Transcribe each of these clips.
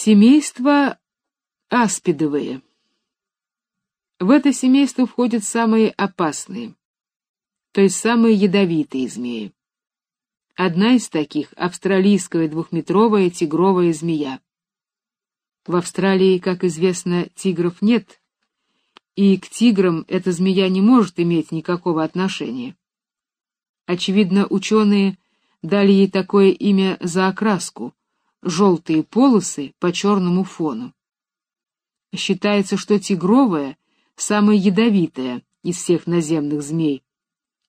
Семейство аспидовые. В это семейство входят самые опасные, то есть самые ядовитые змеи. Одна из таких — австралийская двухметровая тигровая змея. В Австралии, как известно, тигров нет, и к тиграм эта змея не может иметь никакого отношения. Очевидно, ученые дали ей такое имя за окраску — желтые полосы по черному фону. Считается, что тигровая — самая ядовитая из всех наземных змей.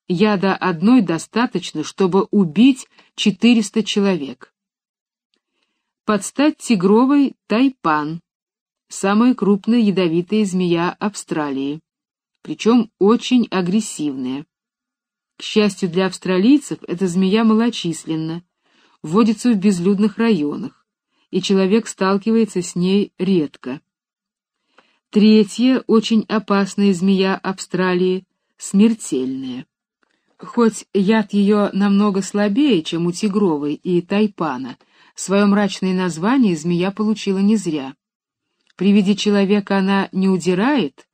Яда одной достаточно, чтобы убить 400 человек. Под стать тигровой тайпан, самая крупная ядовитая змея Австралии, причем очень агрессивная. К счастью для австралийцев, эта змея малочисленна, водится в безлюдных районах, и человек сталкивается с ней редко. Третья, очень опасная змея Австралии, смертельная. Хоть яд ее намного слабее, чем у тигровой и тайпана — Свое мрачное название змея получила не зря. При виде человека она не удирает,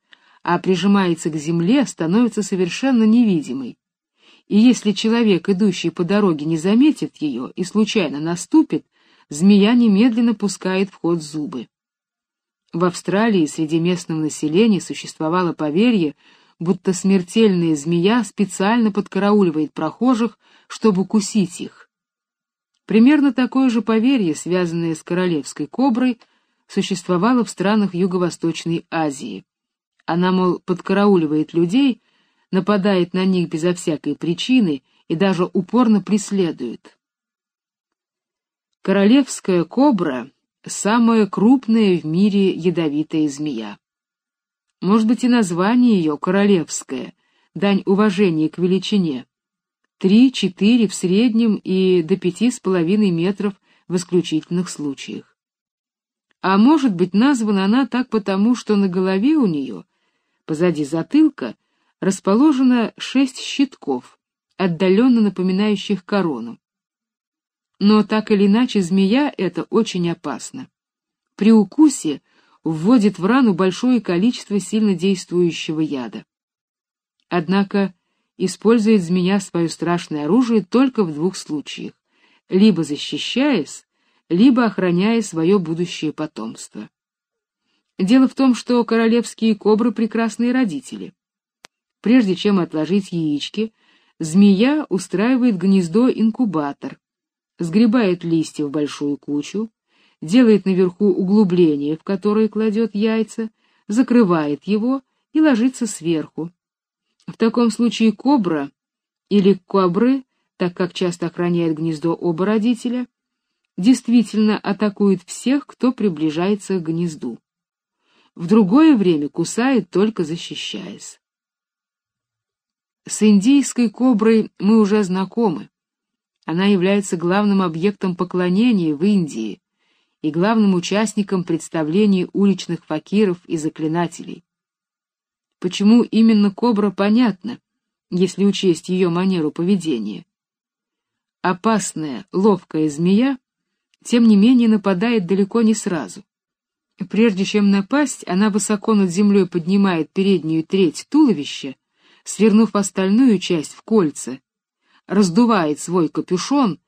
а прижимается к земле, становится совершенно невидимой. И если человек, идущий по дороге, не заметит ее и случайно наступит, змея немедленно пускает в ход зубы. В Австралии среди местного населения существовало поверье, будто смертельная змея специально подкарауливает прохожих, чтобы укусить их. Примерно такое же поверье, связанное с королевской коброй, существовало в странах Юго-Восточной Азии. Она, мол, подкарауливает людей, нападает на них безо всякой причины и даже упорно преследует. Королевская кобра — самая крупная в мире ядовитая змея. Может быть, и название ее королевское, дань уважения к величине три-четыре в среднем и до пяти с половиной метров в исключительных случаях. А может быть, названа она так потому, что на голове у нее, позади затылка, расположено шесть щитков, отдаленно напоминающих корону. Но так или иначе змея эта очень опасна. При укусе вводит в рану большое количество сильно действующего яда. Однако использует змея свое страшное оружие только в двух случаях: либо защищаясь, либо охраняя свое будущее потомство. Дело в том, что королевские кобры прекрасные родители. Прежде чем отложить яички, змея устраивает гнездо-инкубатор, сгребает листья в большую кучу, делает наверху углубление, в которое кладет яйца, закрывает его и ложится сверху, в таком случае кобра или кобры, так как часто охраняет гнездо оба родителя, действительно атакует всех, кто приближается к гнезду. В другое время кусает только защищаясь. С индийской коброй мы уже знакомы. Она является главным объектом поклонения в Индии и главным участником представлений уличных факиров и заклинателей. Почему именно кобра, понятно, если учесть ее манеру поведения. Опасная, ловкая змея, тем не менее, нападает далеко не сразу. Прежде чем напасть, она высоко над землей поднимает переднюю треть туловища, свернув остальную часть в кольца, раздувает свой капюшон,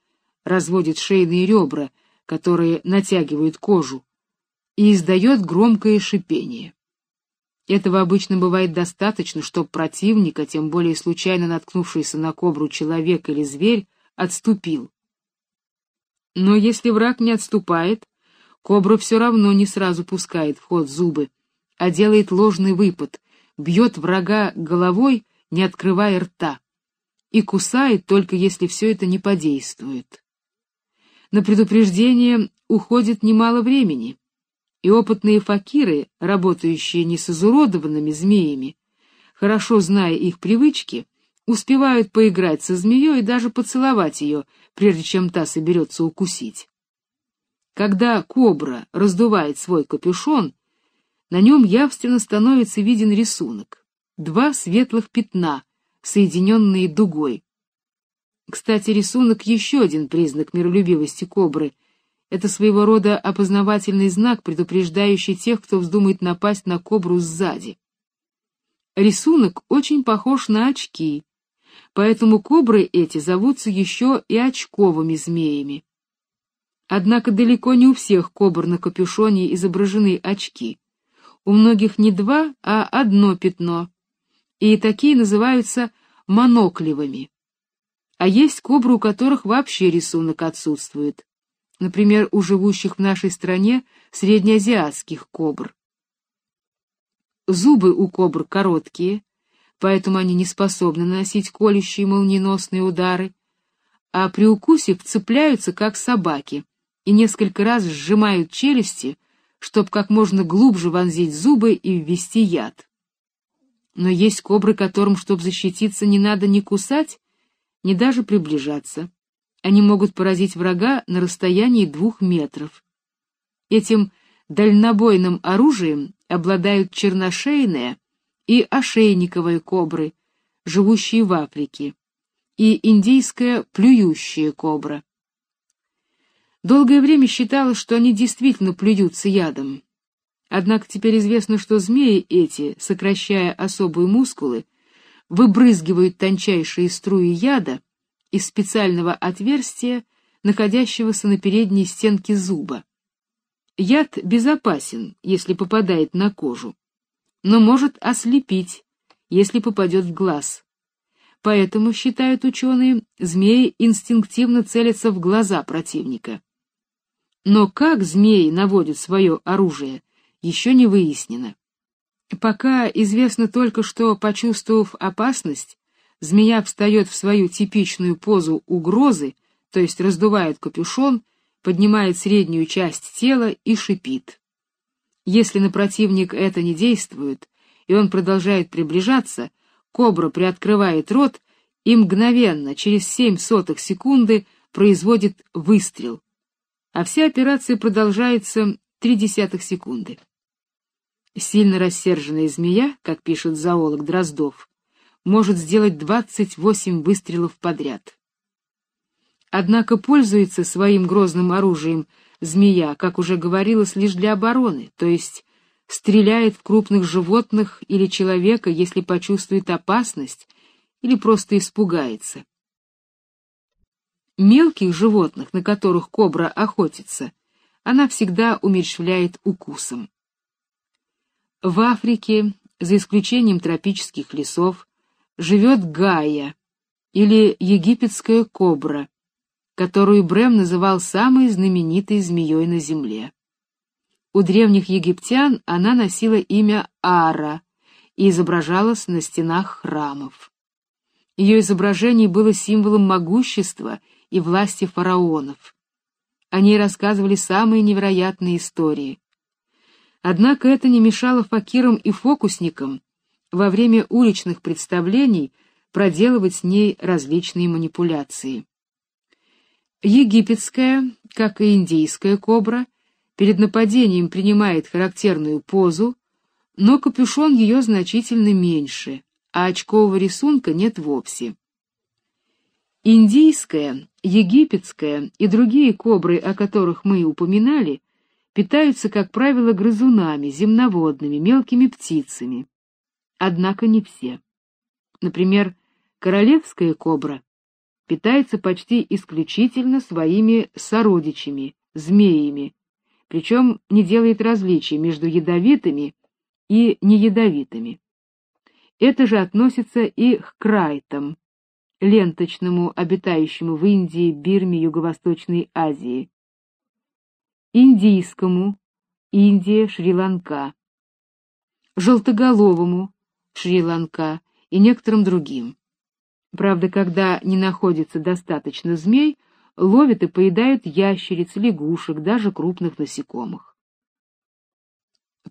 разводит шейные ребра, которые натягивают кожу, и издает громкое шипение. Этого обычно бывает достаточно, чтобы противник, а тем более случайно наткнувшийся на кобру человек или зверь, отступил. Но если враг не отступает, кобра все равно не сразу пускает в ход зубы, а делает ложный выпад, бьет врага головой, не открывая рта, и кусает только если все это не подействует. На предупреждение уходит немало времени и опытные факиры, работающие не с изуродованными змеями, хорошо зная их привычки, успевают поиграть со змеей и даже поцеловать ее, прежде чем та соберется укусить. Когда кобра раздувает свой капюшон, на нем явственно становится виден рисунок — два светлых пятна, соединенные дугой. Кстати, рисунок — еще один признак миролюбивости кобры, Это своего рода опознавательный знак, предупреждающий тех, кто вздумает напасть на кобру сзади. Рисунок очень похож на очки, поэтому кобры эти зовутся еще и очковыми змеями. Однако далеко не у всех кобр на капюшоне изображены очки. У многих не два, а одно пятно, и такие называются моноклевыми. А есть кобры, у которых вообще рисунок отсутствует. Например, у живущих в нашей стране среднеазиатских кобр. Зубы у кобр короткие, поэтому они не способны наносить колющие молниеносные удары, а при укусе вцепляются, как собаки, и несколько раз сжимают челюсти, чтобы как можно глубже вонзить зубы и ввести яд. Но есть кобры, которым, чтобы защититься, не надо ни кусать, ни даже приближаться. Они могут поразить врага на расстоянии двух метров. Этим дальнобойным оружием обладают черношейные и ошейниковые кобры, живущие в Африке, и индийская плюющая кобра. Долгое время считалось, что они действительно плюются ядом. Однако теперь известно, что змеи эти, сокращая особые мускулы, выбрызгивают тончайшие струи яда из специального отверстия, находящегося на передней стенке зуба. Яд безопасен, если попадает на кожу, но может ослепить, если попадет в глаз. Поэтому, считают ученые, змеи инстинктивно целятся в глаза противника. Но как змеи наводят свое оружие, еще не выяснено. Пока известно только, что, почувствовав опасность, змея встает в свою типичную позу угрозы, то есть раздувает капюшон поднимает среднюю часть тела и шипит. Если на противник это не действует, и он продолжает приближаться, кобра приоткрывает рот и мгновенно, через семь сотых секунды, производит выстрел. А вся операция продолжается три десятых секунды. Сильно рассерженная змея, как пишет зоолог Дроздов, может сделать 28 выстрелов подряд. Однако пользуется своим грозным оружием змея, как уже говорилось, лишь для обороны, то есть стреляет в крупных животных или человека, если почувствует опасность или просто испугается. Мелких животных, на которых кобра охотится, она всегда умерщвляет укусом. В Африке, за исключением тропических лесов, живет гая или египетская кобра, которую Брэм называл самой знаменитой змеей на земле. У древних египтян она носила имя Ара и изображалась на стенах храмов. Ее изображение было символом могущества и власти фараонов. О ней рассказывали самые невероятные истории. Однако это не мешало факирам и фокусникам во время уличных представлений проделывать с ней различные манипуляции. Египетская, как и индийская кобра, перед нападением принимает характерную позу, но капюшон ее значительно меньше, а очкового рисунка нет вовсе. Индийская, египетская и другие кобры, о которых мы упоминали, питаются, как правило, грызунами, земноводными, мелкими птицами. Однако не все. Например, королевская кобра питается почти исключительно своими сородичами, змеями, причем не делает различий между ядовитыми и неядовитыми. Это же относится и к крайтам, ленточному, обитающему в Индии, Бирме, Юго-Восточной Азии, индийскому, Индия, Шри-Ланка, желтоголовому, Шри-Ланка и некоторым другим. Правда, когда не находится достаточно змей, ловят и поедают ящериц, лягушек, даже крупных насекомых.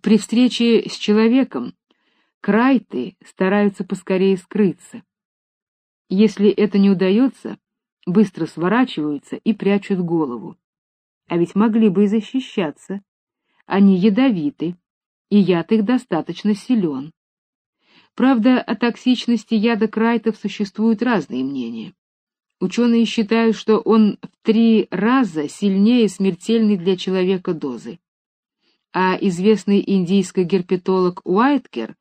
При встрече с человеком крайты стараются поскорее скрыться. Если это не удается, быстро сворачиваются и прячут голову. А ведь могли бы и защищаться. Они ядовиты, и яд их достаточно силен. Правда, о токсичности яда крайтов существуют разные мнения. Ученые считают, что он в три раза сильнее смертельной для человека дозы. А известный индийский герпетолог Уайткер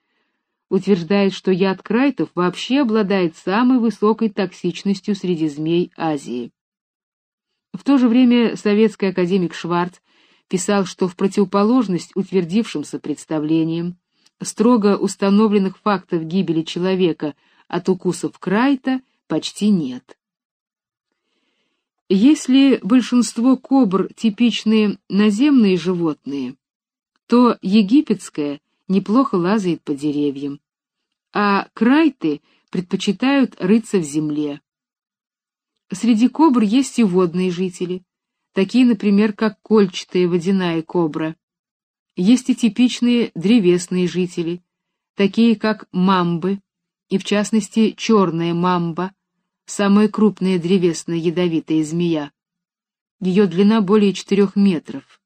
утверждает, что яд крайтов вообще обладает самой высокой токсичностью среди змей Азии. В то же время советский академик Шварц писал, что в противоположность утвердившимся представлениям строго установленных фактов гибели человека от укусов крайта почти нет. Если большинство кобр типичные наземные животные, то египетская неплохо лазает по деревьям, а крайты предпочитают рыться в земле. Среди кобр есть и водные жители, такие, например, как кольчатая водяная кобра. Есть и типичные древесные жители, такие как мамбы, и в частности черная мамба, самая крупная древесная ядовитая змея. Ее длина более четырех метров.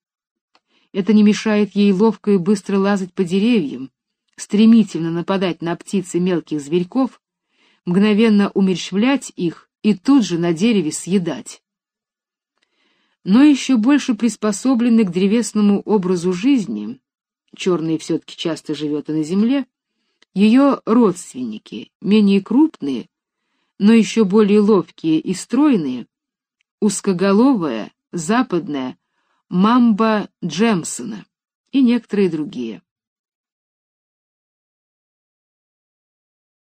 Это не мешает ей ловко и быстро лазать по деревьям, стремительно нападать на птиц и мелких зверьков, мгновенно умерщвлять их и тут же на дереве съедать. Но еще больше приспособлены к древесному образу жизни, черный все-таки часто живет и на земле, ее родственники, менее крупные, но еще более ловкие и стройные, узкоголовая, западная, мамба Джемсона и некоторые другие.